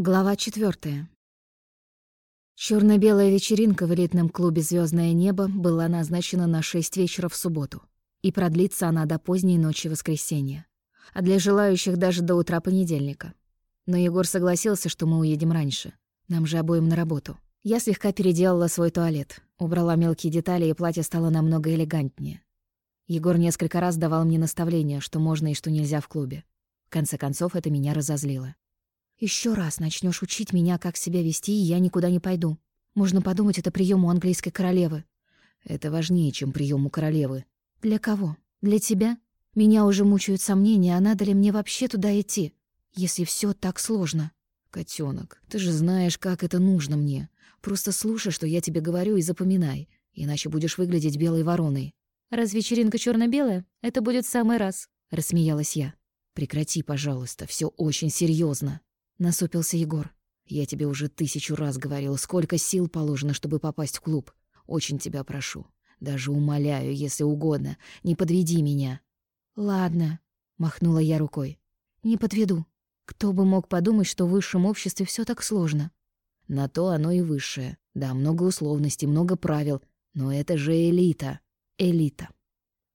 Глава четвертая. черно белая вечеринка в элитном клубе Звездное небо» была назначена на 6 вечера в субботу, и продлится она до поздней ночи воскресенья, а для желающих даже до утра понедельника. Но Егор согласился, что мы уедем раньше, нам же обоим на работу. Я слегка переделала свой туалет, убрала мелкие детали, и платье стало намного элегантнее. Егор несколько раз давал мне наставления, что можно и что нельзя в клубе. В конце концов, это меня разозлило. Еще раз начнешь учить меня, как себя вести, и я никуда не пойду. Можно подумать, это прием у английской королевы. Это важнее, чем прием у королевы. Для кого? Для тебя? Меня уже мучают сомнения, а надо ли мне вообще туда идти, если все так сложно? Котенок, ты же знаешь, как это нужно мне. Просто слушай, что я тебе говорю, и запоминай, иначе будешь выглядеть белой вороной. Раз вечеринка черно белая это будет в самый раз, рассмеялась я. Прекрати, пожалуйста, все очень серьезно. — насупился Егор. «Я тебе уже тысячу раз говорил, сколько сил положено, чтобы попасть в клуб. Очень тебя прошу. Даже умоляю, если угодно, не подведи меня». «Ладно», — махнула я рукой. «Не подведу. Кто бы мог подумать, что в высшем обществе все так сложно?» «На то оно и высшее. Да, много условностей, много правил. Но это же элита. Элита».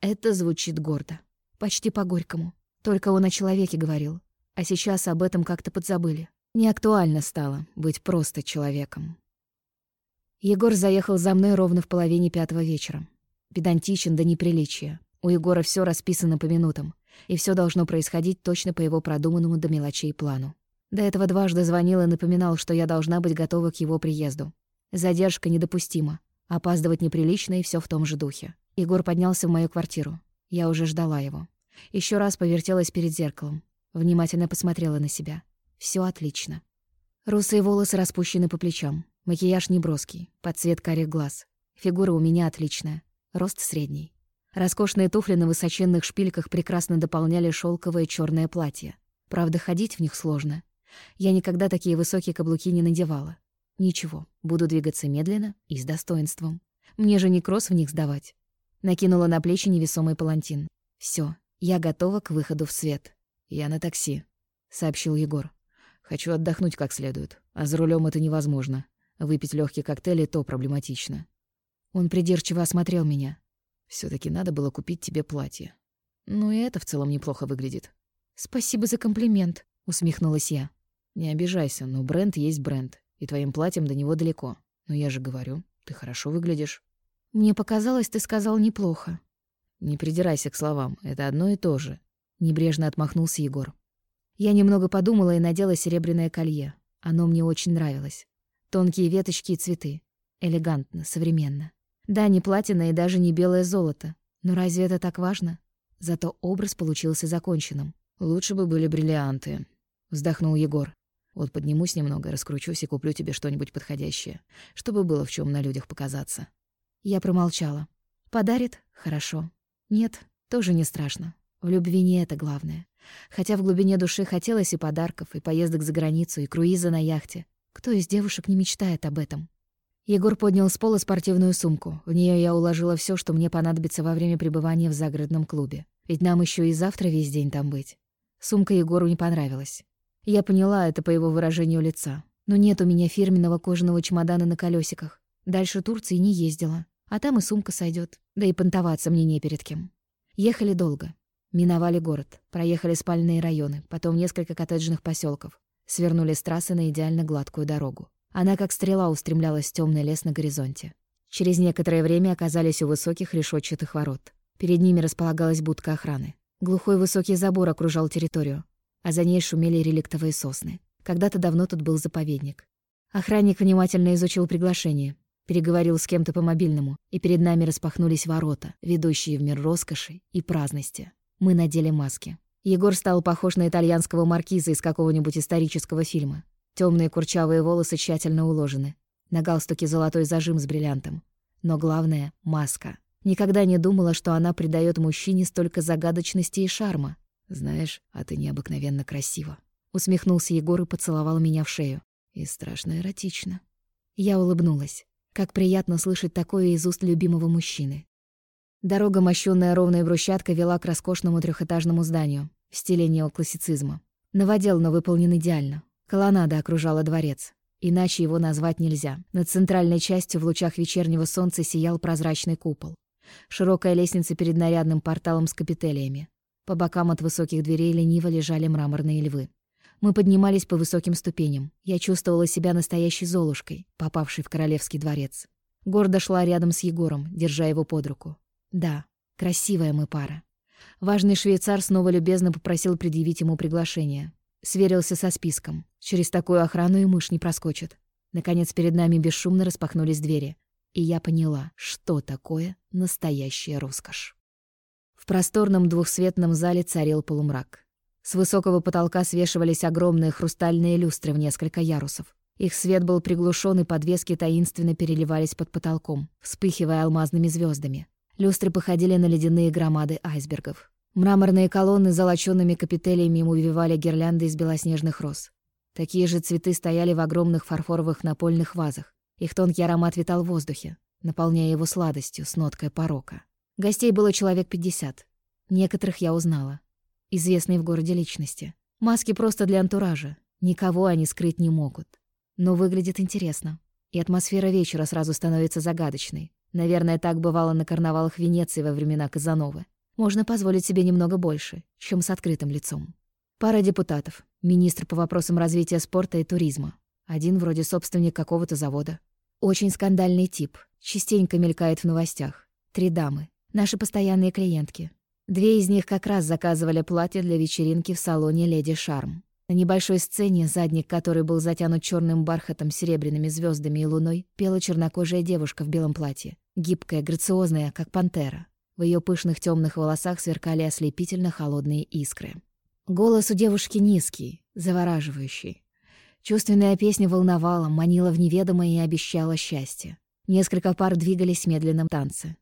Это звучит гордо. Почти по-горькому. Только он о человеке говорил. А сейчас об этом как-то подзабыли. Не актуально стало быть просто человеком. Егор заехал за мной ровно в половине пятого вечера. Педантичен до неприличия. У Егора все расписано по минутам, и все должно происходить точно по его продуманному до мелочей плану. До этого дважды звонил и напоминал, что я должна быть готова к его приезду. Задержка недопустима. Опаздывать неприлично и все в том же духе. Егор поднялся в мою квартиру. Я уже ждала его. Еще раз повертелась перед зеркалом. Внимательно посмотрела на себя. Все отлично. Русые волосы распущены по плечам. Макияж неброский, под цвет карих глаз. Фигура у меня отличная. Рост средний. Роскошные туфли на высоченных шпильках прекрасно дополняли шелковое черное платье. Правда, ходить в них сложно. Я никогда такие высокие каблуки не надевала. Ничего, буду двигаться медленно и с достоинством. Мне же не кросс в них сдавать. Накинула на плечи невесомый палантин. Все, я готова к выходу в свет. «Я на такси», — сообщил Егор. «Хочу отдохнуть как следует, а за рулем это невозможно. Выпить легкий коктейль — и то проблематично». Он придирчиво осмотрел меня. все таки надо было купить тебе платье. Ну и это в целом неплохо выглядит». «Спасибо за комплимент», — усмехнулась я. «Не обижайся, но бренд есть бренд, и твоим платьем до него далеко. Но я же говорю, ты хорошо выглядишь». «Мне показалось, ты сказал неплохо». «Не придирайся к словам, это одно и то же. Небрежно отмахнулся Егор. Я немного подумала и надела серебряное колье. Оно мне очень нравилось. Тонкие веточки и цветы. Элегантно, современно. Да, не платина и даже не белое золото. Но разве это так важно? Зато образ получился законченным. «Лучше бы были бриллианты», — вздохнул Егор. «Вот поднимусь немного, раскручусь и куплю тебе что-нибудь подходящее, чтобы было в чем на людях показаться». Я промолчала. «Подарит? Хорошо. Нет, тоже не страшно. В любви не это главное. Хотя в глубине души хотелось и подарков, и поездок за границу, и круиза на яхте. Кто из девушек не мечтает об этом? Егор поднял с пола спортивную сумку. В нее я уложила все, что мне понадобится во время пребывания в загородном клубе. Ведь нам еще и завтра весь день там быть. Сумка Егору не понравилась. Я поняла это по его выражению лица. Но нет у меня фирменного кожаного чемодана на колесиках. Дальше Турции не ездила. А там и сумка сойдет. Да и понтоваться мне не перед кем. Ехали долго. Миновали город, проехали спальные районы, потом несколько коттеджных поселков, свернули с трассы на идеально гладкую дорогу. Она как стрела устремлялась в темный лес на горизонте. Через некоторое время оказались у высоких решетчатых ворот. Перед ними располагалась будка охраны. Глухой высокий забор окружал территорию, а за ней шумели реликтовые сосны. Когда-то давно тут был заповедник. Охранник внимательно изучил приглашение, переговорил с кем-то по мобильному, и перед нами распахнулись ворота, ведущие в мир роскоши и праздности. Мы надели маски. Егор стал похож на итальянского маркиза из какого-нибудь исторического фильма. Темные курчавые волосы тщательно уложены. На галстуке золотой зажим с бриллиантом. Но главное — маска. Никогда не думала, что она придает мужчине столько загадочности и шарма. «Знаешь, а ты необыкновенно красива». Усмехнулся Егор и поцеловал меня в шею. И страшно эротично. Я улыбнулась. Как приятно слышать такое из уст любимого мужчины. Дорога, мощённая ровной брусчаткой, вела к роскошному трехэтажному зданию в стиле неоклассицизма. Новодел, но выполнен идеально. Колоннада окружала дворец. Иначе его назвать нельзя. Над центральной частью в лучах вечернего солнца сиял прозрачный купол. Широкая лестница перед нарядным порталом с капителиями. По бокам от высоких дверей лениво лежали мраморные львы. Мы поднимались по высоким ступеням. Я чувствовала себя настоящей Золушкой, попавшей в королевский дворец. Гордо шла рядом с Егором, держа его под руку. Да, красивая мы пара. Важный швейцар снова любезно попросил предъявить ему приглашение. Сверился со списком. Через такую охрану и мышь не проскочит. Наконец перед нами бесшумно распахнулись двери. И я поняла, что такое настоящая роскошь. В просторном двухсветном зале царил полумрак. С высокого потолка свешивались огромные хрустальные люстры в несколько ярусов. Их свет был приглушен, и подвески таинственно переливались под потолком, вспыхивая алмазными звездами. Люстры походили на ледяные громады айсбергов. Мраморные колонны с золочёными капителями увивали гирлянды из белоснежных роз. Такие же цветы стояли в огромных фарфоровых напольных вазах. Их тонкий аромат витал в воздухе, наполняя его сладостью с ноткой порока. Гостей было человек пятьдесят. Некоторых я узнала известные в городе личности. Маски просто для антуража. Никого они скрыть не могут. Но выглядит интересно. И атмосфера вечера сразу становится загадочной. Наверное, так бывало на карнавалах Венеции во времена Казановы. Можно позволить себе немного больше, чем с открытым лицом. Пара депутатов, министр по вопросам развития спорта и туризма. Один вроде собственник какого-то завода. Очень скандальный тип, частенько мелькает в новостях. Три дамы, наши постоянные клиентки. Две из них как раз заказывали платье для вечеринки в салоне «Леди Шарм». На небольшой сцене, задник которой был затянут черным бархатом, серебряными звездами и луной, пела чернокожая девушка в белом платье. Гибкая, грациозная, как пантера. В ее пышных темных волосах сверкали ослепительно холодные искры. Голос у девушки низкий, завораживающий. Чувственная песня волновала, манила в неведомое и обещала счастье. Несколько пар двигались в медленном танце.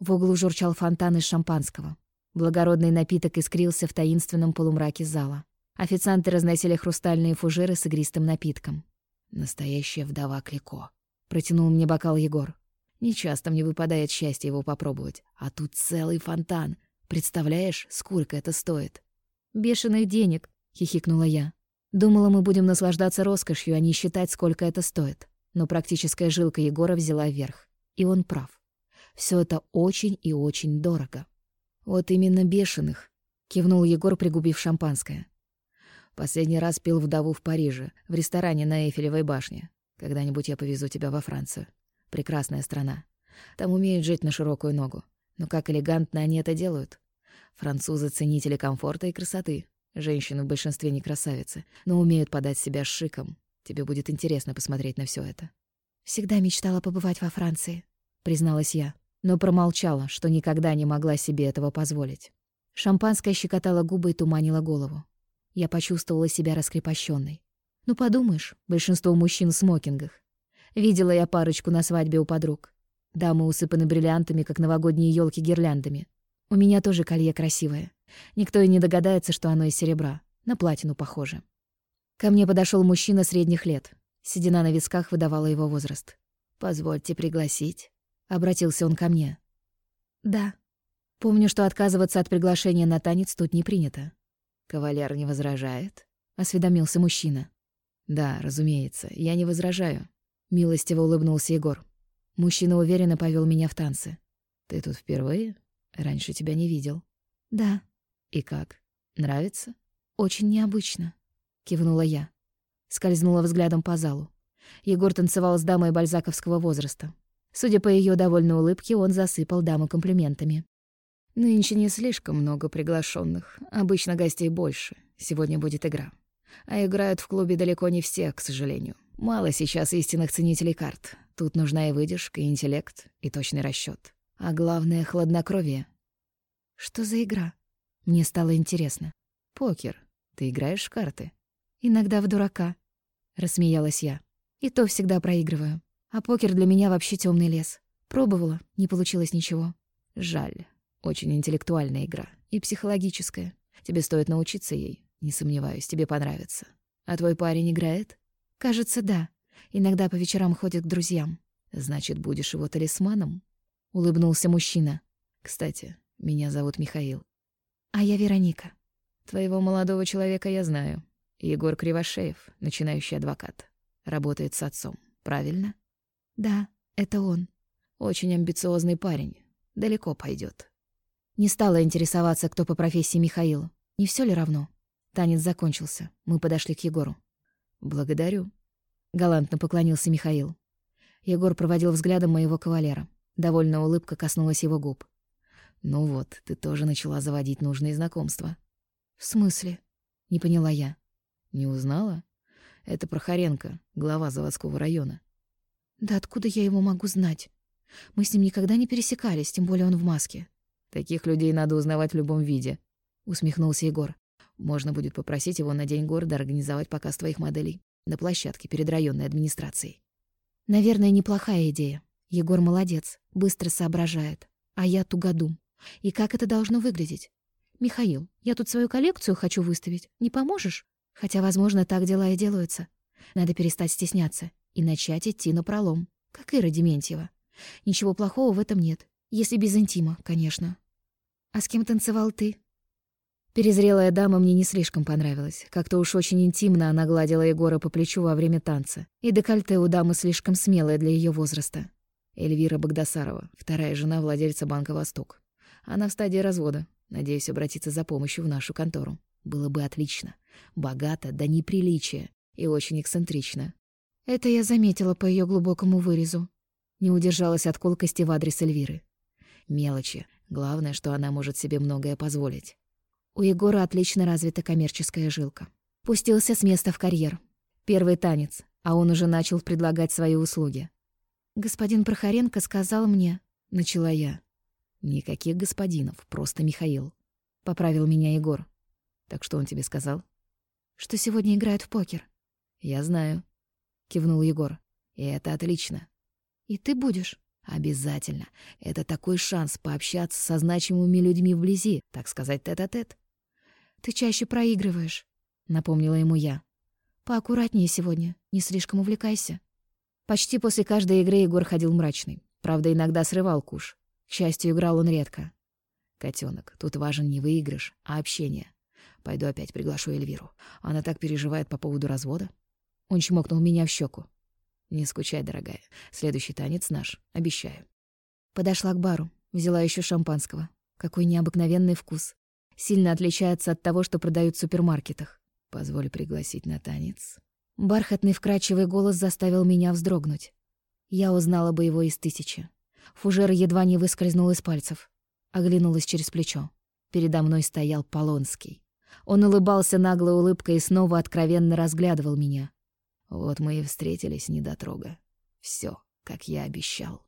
В углу журчал фонтан из шампанского. Благородный напиток искрился в таинственном полумраке зала. Официанты разносили хрустальные фужеры с игристым напитком. «Настоящая вдова Клико», — протянул мне бокал Егор. «Нечасто мне выпадает счастье его попробовать. А тут целый фонтан. Представляешь, сколько это стоит?» «Бешеных денег», — хихикнула я. Думала, мы будем наслаждаться роскошью, а не считать, сколько это стоит. Но практическая жилка Егора взяла верх. И он прав. Все это очень и очень дорого. «Вот именно бешеных», — кивнул Егор, пригубив шампанское. «Последний раз пил вдову в Париже, в ресторане на Эйфелевой башне. Когда-нибудь я повезу тебя во Францию. Прекрасная страна. Там умеют жить на широкую ногу. Но как элегантно они это делают. Французы — ценители комфорта и красоты. Женщины в большинстве не красавицы, но умеют подать себя шиком. Тебе будет интересно посмотреть на все это». «Всегда мечтала побывать во Франции», — призналась я но промолчала, что никогда не могла себе этого позволить. Шампанское щекотало губы и туманило голову. Я почувствовала себя раскрепощенной. Ну, подумаешь, большинство мужчин в смокингах. Видела я парочку на свадьбе у подруг. Дамы усыпаны бриллиантами, как новогодние елки гирляндами. У меня тоже колье красивое. Никто и не догадается, что оно из серебра. На платину похоже. Ко мне подошел мужчина средних лет. Седина на висках выдавала его возраст. «Позвольте пригласить». Обратился он ко мне. «Да. Помню, что отказываться от приглашения на танец тут не принято». «Кавалер не возражает?» — осведомился мужчина. «Да, разумеется, я не возражаю», — милостиво улыбнулся Егор. Мужчина уверенно повел меня в танцы. «Ты тут впервые? Раньше тебя не видел». «Да». «И как? Нравится?» «Очень необычно», — кивнула я. Скользнула взглядом по залу. Егор танцевал с дамой бальзаковского возраста. Судя по ее довольной улыбке, он засыпал даму комплиментами. «Нынче не слишком много приглашенных, обычно гостей больше. Сегодня будет игра. А играют в клубе далеко не все, к сожалению. Мало сейчас истинных ценителей карт. Тут нужна и выдержка, и интеллект, и точный расчет. А главное — хладнокровие. Что за игра? Мне стало интересно. Покер. Ты играешь в карты? Иногда в дурака. Рассмеялась я. И то всегда проигрываю. А покер для меня вообще темный лес. Пробовала, не получилось ничего. Жаль. Очень интеллектуальная игра. И психологическая. Тебе стоит научиться ей. Не сомневаюсь, тебе понравится. А твой парень играет? Кажется, да. Иногда по вечерам ходит к друзьям. Значит, будешь его талисманом? Улыбнулся мужчина. Кстати, меня зовут Михаил. А я Вероника. Твоего молодого человека я знаю. Егор Кривошеев, начинающий адвокат. Работает с отцом, правильно? Да, это он. Очень амбициозный парень. Далеко пойдет. Не стала интересоваться, кто по профессии Михаил. Не все ли равно? Танец закончился. Мы подошли к Егору. «Благодарю», — галантно поклонился Михаил. Егор проводил взглядом моего кавалера. Довольная улыбка коснулась его губ. «Ну вот, ты тоже начала заводить нужные знакомства». «В смысле?» — не поняла я. «Не узнала? Это Прохоренко, глава заводского района». «Да откуда я его могу знать? Мы с ним никогда не пересекались, тем более он в маске». «Таких людей надо узнавать в любом виде», — усмехнулся Егор. «Можно будет попросить его на День города организовать показ твоих моделей на площадке перед районной администрацией». «Наверное, неплохая идея. Егор молодец, быстро соображает. А я тугодум. И как это должно выглядеть? Михаил, я тут свою коллекцию хочу выставить. Не поможешь? Хотя, возможно, так дела и делаются. Надо перестать стесняться и начать идти на пролом, как Ира Дементьева. Ничего плохого в этом нет, если без интима, конечно. А с кем танцевал ты? Перезрелая дама мне не слишком понравилась. Как-то уж очень интимно она гладила Егора по плечу во время танца. И декольте у дамы слишком смелое для ее возраста. Эльвира Богдасарова, вторая жена владельца банка «Восток». Она в стадии развода. Надеюсь обратиться за помощью в нашу контору. Было бы отлично. Богато, да неприличие. И очень эксцентрично. Это я заметила по ее глубокому вырезу. Не удержалась от колкости в адрес Эльвиры. Мелочи. Главное, что она может себе многое позволить. У Егора отлично развита коммерческая жилка. Пустился с места в карьер. Первый танец, а он уже начал предлагать свои услуги. «Господин Прохоренко сказал мне...» — начала я. «Никаких господинов, просто Михаил», — поправил меня Егор. «Так что он тебе сказал?» «Что сегодня играют в покер». «Я знаю», — кивнул Егор. «И это отлично». «И ты будешь?» «Обязательно. Это такой шанс пообщаться со значимыми людьми вблизи, так сказать, тет-а-тет». -тет. «Ты чаще проигрываешь», — напомнила ему я. «Поаккуратнее сегодня, не слишком увлекайся». Почти после каждой игры Егор ходил мрачный. Правда, иногда срывал куш. К счастью, играл он редко. «Котёнок, тут важен не выигрыш, а общение. Пойду опять приглашу Эльвиру. Она так переживает по поводу развода». Он чмокнул меня в щеку. «Не скучай, дорогая. Следующий танец наш, обещаю». Подошла к бару, взяла еще шампанского. Какой необыкновенный вкус. Сильно отличается от того, что продают в супермаркетах. «Позволь пригласить на танец». Бархатный вкрадчивый голос заставил меня вздрогнуть. Я узнала бы его из тысячи. Фужер едва не выскользнул из пальцев. Оглянулась через плечо. Передо мной стоял Полонский. Он улыбался наглой улыбкой и снова откровенно разглядывал меня. Вот мы и встретились, недотрога. Все, как я обещал.